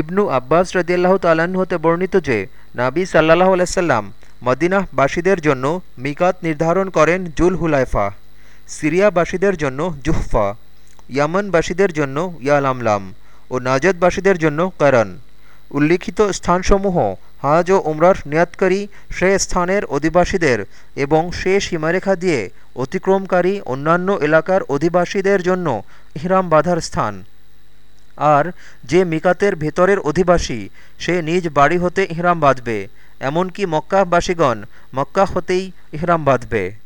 ইবনু আব্বাস রদিয়াল্লাহ তাল্লাহ্ন হতে বর্ণিত যে, নাবি সাল্লাহ আলাইসাল্লাম মদিনাহবাসীদের জন্য মিকাত নির্ধারণ করেন জুল হুলাইফা সিরিয়াবাসীদের জন্য জুহফা, ইয়ামনবাসীদের জন্য ইয়ালামলাম ও নাজদবাসীদের জন্য করন। উল্লিখিত স্থানসমূহ হাজ ও উমরার নিয়াতকারী সে স্থানের অধিবাসীদের এবং সে সীমারেখা দিয়ে অতিক্রমকারী অন্যান্য এলাকার অধিবাসীদের জন্য ইহরাম বাঁধার স্থান। আর যে মিকাতের ভেতরের অধিবাসী, সে নিজ বাড়ি হতে ইহরাম বাঁধবে, এমনকি মক্কাবাসীগণ মক্কা হতেই ইহরাম বাঁধবে।